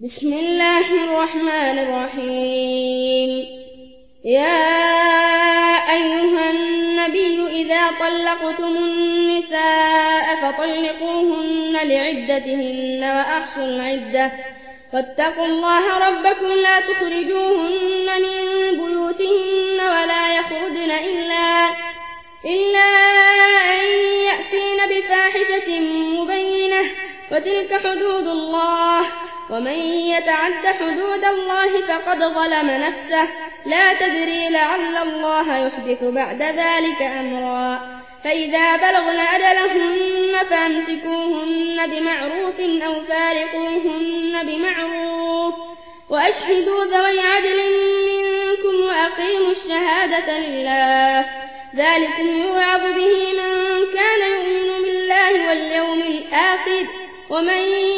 بسم الله الرحمن الرحيم. يا أيها النبي إذا طلقتم النساء فطلقوهن لعدتهن وأحصوا العدة. فاتقوا الله ربكم لا تخرجوهن من بيوتهن ولا يخرجن إلا, إلا أن يأتين بفاحشة مبينة. وتلك حدود الله. ومن يتعد حدود الله فقد ظلم نفسه. لا تدري لعل الله يحدث بعد ذلك أمرا. فإذا بلغن أجلهن فامسكوهن بمعروف أو فارقوهن بمعروف. وأشهدوا ذوي عدل منكم وأقيموا الشهادة لله. ذلكم يوعظ به من كان يؤمن بالله واليوم الآخر. ومن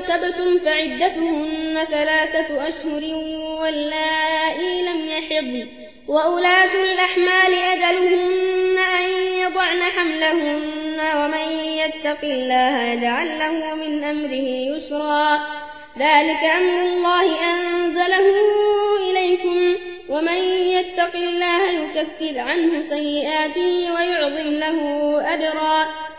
اغتبتم فعدتهن ثلاثة أشهر واللائي لم يحضن. وأولاة الأحمال أجلهن أن يضعن حملهن ومن يتق الله يجعل له من أمره يسرا. ذلك أمر الله أنزله إليكم. ومن يتق الله يكفر عنه سيئاته ويعظم له أجرا.